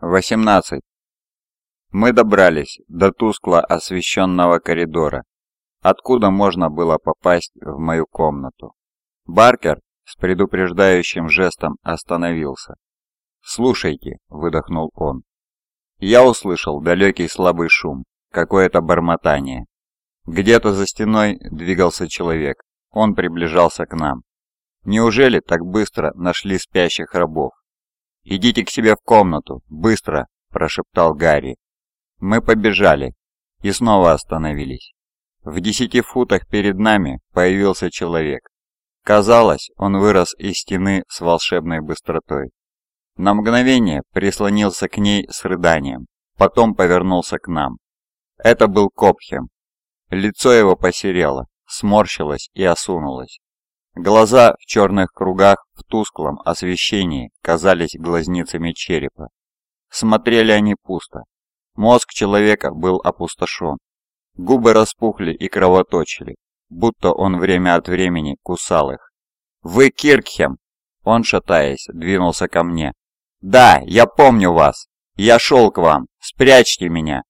18. Мы добрались до тускло освещенного коридора, откуда можно было попасть в мою комнату. Баркер с предупреждающим жестом остановился. «Слушайте», — выдохнул он. Я услышал далекий слабый шум, какое-то бормотание. Где-то за стеной двигался человек, он приближался к нам. Неужели так быстро нашли спящих рабов? «Идите к себе в комнату, быстро!» – прошептал Гарри. Мы побежали и снова остановились. В десяти футах перед нами появился человек. Казалось, он вырос из стены с волшебной быстротой. На мгновение прислонился к ней с рыданием, потом повернулся к нам. Это был Копхем. Лицо его посерело, сморщилось и осунулось. Глаза в черных кругах в тусклом освещении казались глазницами черепа. Смотрели они пусто. Мозг человека был опустошен. Губы распухли и кровоточили, будто он время от времени кусал их. «Вы Киркхем!» Он, шатаясь, двинулся ко мне. «Да, я помню вас! Я шел к вам! Спрячьте меня!»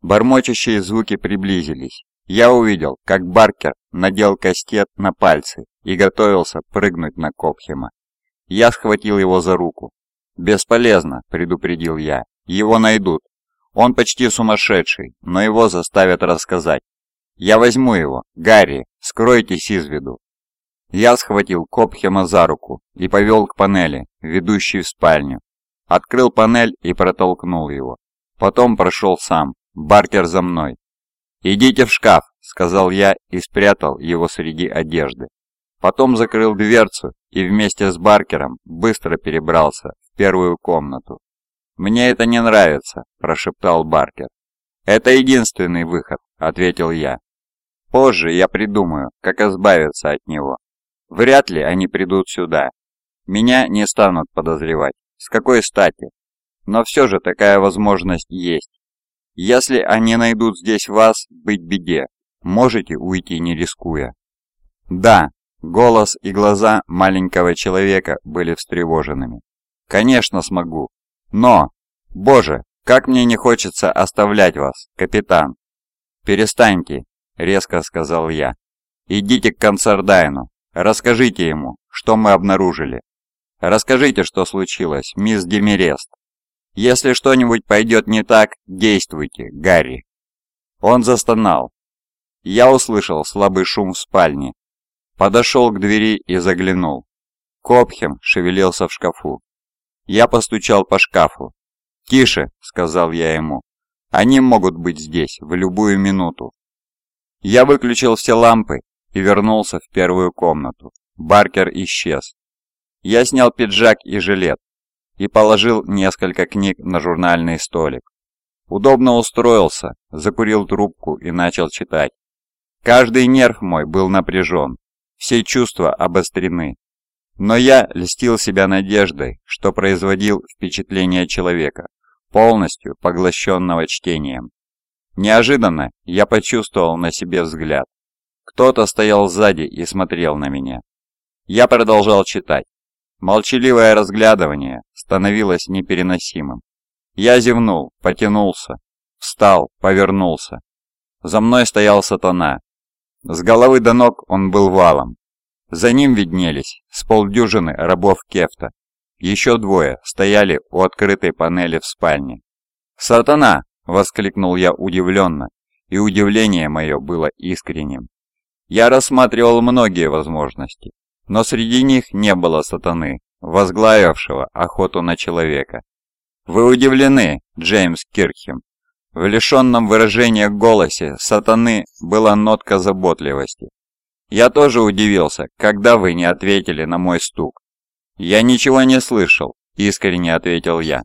Бормочущие звуки приблизились. Я увидел, как Баркер надел кастет на пальцы и готовился прыгнуть на Копхема. Я схватил его за руку. «Бесполезно», — предупредил я. «Его найдут. Он почти сумасшедший, но его заставят рассказать. Я возьму его. Гарри, скройтесь из виду». Я схватил Копхема за руку и повел к панели, ведущей в спальню. Открыл панель и протолкнул его. Потом прошел сам, Баркер за мной. «Идите в шкаф», — сказал я и спрятал его среди одежды. Потом закрыл дверцу и вместе с Баркером быстро перебрался в первую комнату. «Мне это не нравится», — прошептал Баркер. «Это единственный выход», — ответил я. «Позже я придумаю, как избавиться от него. Вряд ли они придут сюда. Меня не станут подозревать. С какой стати? Но все же такая возможность есть. Если они найдут здесь вас, быть беде. Можете уйти, не рискуя». «Да», голос и глаза маленького человека были встревоженными. «Конечно смогу. Но... Боже, как мне не хочется оставлять вас, капитан!» «Перестаньте», — резко сказал я. «Идите к концердайну. Расскажите ему, что мы обнаружили. Расскажите, что случилось, мисс Демерест. Если что-нибудь пойдет не так, действуйте, Гарри». Он застонал. Я услышал слабый шум в спальне. Подошел к двери и заглянул. Копхем шевелился в шкафу. Я постучал по шкафу. «Тише», — сказал я ему. «Они могут быть здесь в любую минуту». Я выключил все лампы и вернулся в первую комнату. Баркер исчез. Я снял пиджак и жилет, и положил несколько книг на журнальный столик. Удобно устроился, закурил трубку и начал читать. Каждый нерв мой был напряжен, все чувства обострены. Но я льстил себя надеждой, что производил впечатление человека, полностью поглощенного чтением. Неожиданно я почувствовал на себе взгляд. Кто-то стоял сзади и смотрел на меня. Я продолжал читать. Молчаливое разглядывание становилось непереносимым. Я зевнул, потянулся, встал, повернулся. За мной стоял сатана. С головы до ног он был валом. За ним виднелись с полдюжины рабов кефта. Еще двое стояли у открытой панели в спальне. «Сатана!» — воскликнул я удивленно, и удивление мое было искренним. Я рассматривал многие возможности, но среди них не было сатаны возглавившего охоту на человека. Вы удивлены, Джеймс Кирхем. В лишенном выражения голосе сатаны была нотка заботливости. Я тоже удивился, когда вы не ответили на мой стук. Я ничего не слышал, искренне ответил я.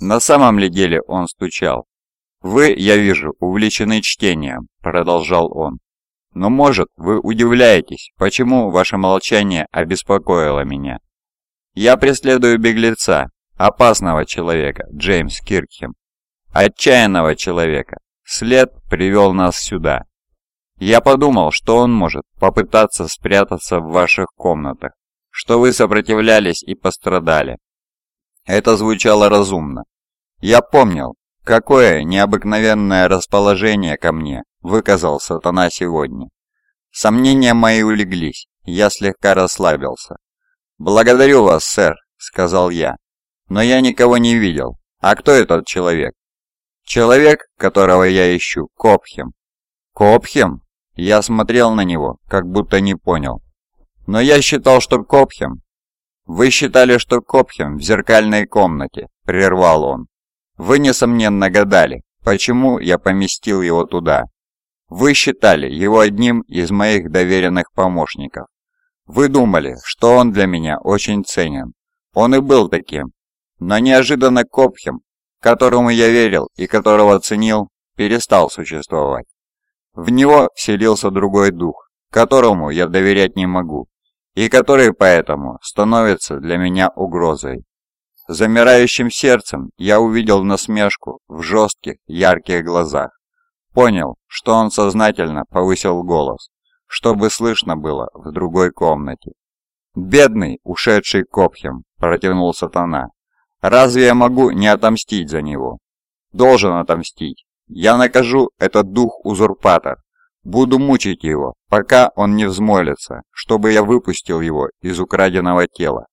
На самом ли деле он стучал? Вы, я вижу, увлечены чтением, продолжал он. Но может, вы удивляетесь, почему ваше молчание обеспокоило меня. Я преследую беглеца, опасного человека, Джеймс Киркхем, отчаянного человека. След привел нас сюда. Я подумал, что он может попытаться спрятаться в ваших комнатах, что вы сопротивлялись и пострадали. Это звучало разумно. Я помнил, какое необыкновенное расположение ко мне выказал сатана сегодня. Сомнения мои улеглись, я слегка расслабился. «Благодарю вас, сэр», — сказал я. «Но я никого не видел. А кто этот человек?» «Человек, которого я ищу, Копхем». «Копхем?» Я смотрел на него, как будто не понял. «Но я считал, что Копхем...» «Вы считали, что Копхем в зеркальной комнате», — прервал он. «Вы, несомненно, гадали, почему я поместил его туда. Вы считали его одним из моих доверенных помощников. Вы думали, что он для меня очень ценен. Он и был таким. Но неожиданно Копхем, которому я верил и которого ценил, перестал существовать. В него вселился другой дух, которому я доверять не могу, и который поэтому становится для меня угрозой. Замирающим сердцем я увидел насмешку в жестких, ярких глазах. Понял, что он сознательно повысил голос, чтобы слышно было в другой комнате. «Бедный, ушедший Копхем», — протянул сатана. «Разве я могу не отомстить за него?» «Должен отомстить. Я накажу этот дух-узурпатор. Буду мучить его, пока он не взмолится, чтобы я выпустил его из украденного тела.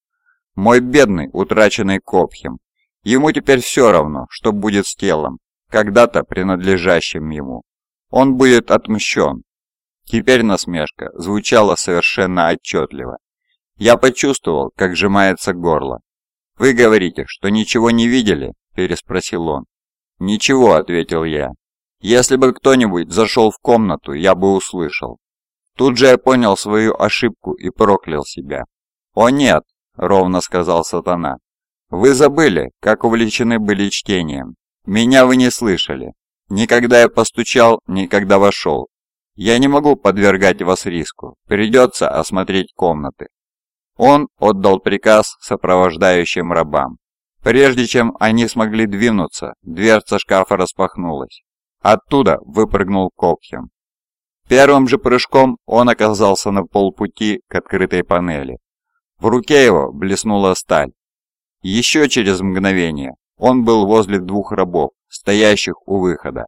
Мой бедный, утраченный Копхем. Ему теперь все равно, что будет с телом, когда-то принадлежащим ему. Он будет отмщен, Теперь насмешка звучала совершенно отчетливо. Я почувствовал, как сжимается горло. «Вы говорите, что ничего не видели?» – переспросил он. «Ничего», – ответил я. «Если бы кто-нибудь зашел в комнату, я бы услышал». Тут же я понял свою ошибку и проклял себя. «О нет», – ровно сказал сатана. «Вы забыли, как увлечены были чтением. Меня вы не слышали. Никогда я постучал, никогда вошел, я не могу подвергать вас риску, придется осмотреть комнаты. Он отдал приказ сопровождающим рабам. Прежде чем они смогли двинуться, дверца шкафа распахнулась. Оттуда выпрыгнул Копхем. Первым же прыжком он оказался на полпути к открытой панели. В руке его блеснула сталь. Еще через мгновение он был возле двух рабов, стоящих у выхода.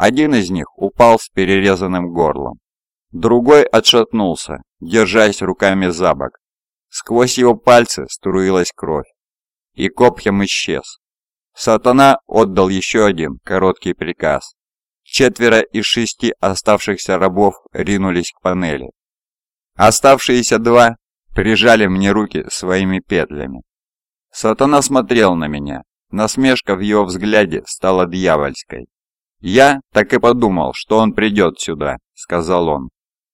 Один из них упал с перерезанным горлом. Другой отшатнулся, держась руками за бок. Сквозь его пальцы струилась кровь. И Копхем исчез. Сатана отдал еще один короткий приказ. Четверо из шести оставшихся рабов ринулись к панели. Оставшиеся два прижали мне руки своими петлями. Сатана смотрел на меня. Насмешка в его взгляде стала дьявольской. «Я так и подумал, что он придет сюда», — сказал он.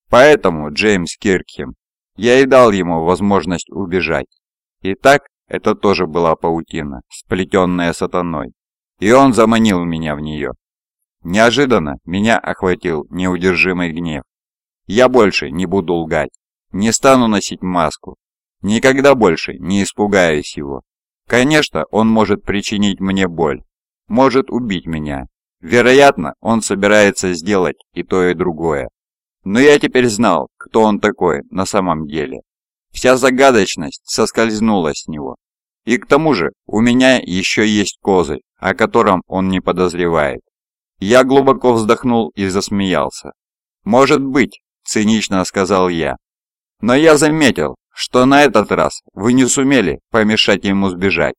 «Поэтому, Джеймс Киркхем, я и дал ему возможность убежать. Итак, это тоже была паутина, сплетенная сатаной. И он заманил меня в нее. Неожиданно меня охватил неудержимый гнев. Я больше не буду лгать, не стану носить маску, никогда больше не испугаюсь его. Конечно, он может причинить мне боль, может убить меня, Вероятно, он собирается сделать и то, и другое. Но я теперь знал, кто он такой на самом деле. Вся загадочность соскользнула с него. И к тому же у меня еще есть козы, о котором он не подозревает. Я глубоко вздохнул и засмеялся. «Может быть», – цинично сказал я. «Но я заметил, что на этот раз вы не сумели помешать ему сбежать.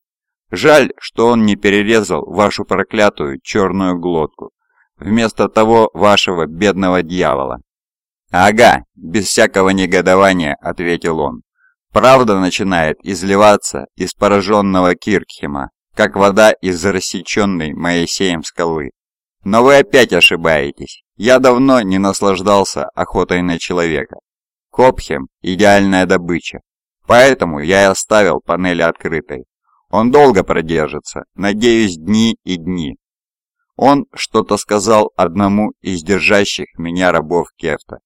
Жаль, что он не перерезал вашу проклятую черную глотку, вместо того вашего бедного дьявола». «Ага», — без всякого негодования ответил он. «Правда начинает изливаться из пораженного Киркхема, как вода из рассеченной Моисеем скалы. Но вы опять ошибаетесь. Я давно не наслаждался охотой на человека. Копхем – идеальная добыча. Поэтому я и оставил панель открытой. Он долго продержится, надеюсь, дни и дни. Он что-то сказал одному из держащих меня рабов Кефта.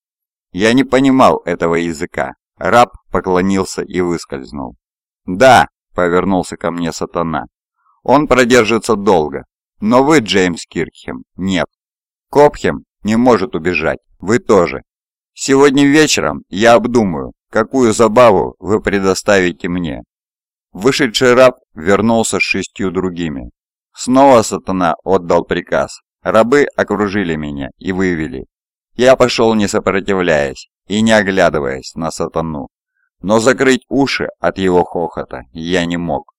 Я не понимал этого языка. Раб поклонился и выскользнул. «Да», — повернулся ко мне сатана, — «он продержится долго. Но вы, Джеймс Киркхем, нет. Копхем не может убежать, вы тоже. Сегодня вечером я обдумаю, какую забаву вы предоставите мне, Вышедший раб вернулся с шестью другими. Снова сатана отдал приказ. Рабы окружили меня и вывели. Я пошел не сопротивляясь и не оглядываясь на сатану. Но закрыть уши от его хохота я не мог.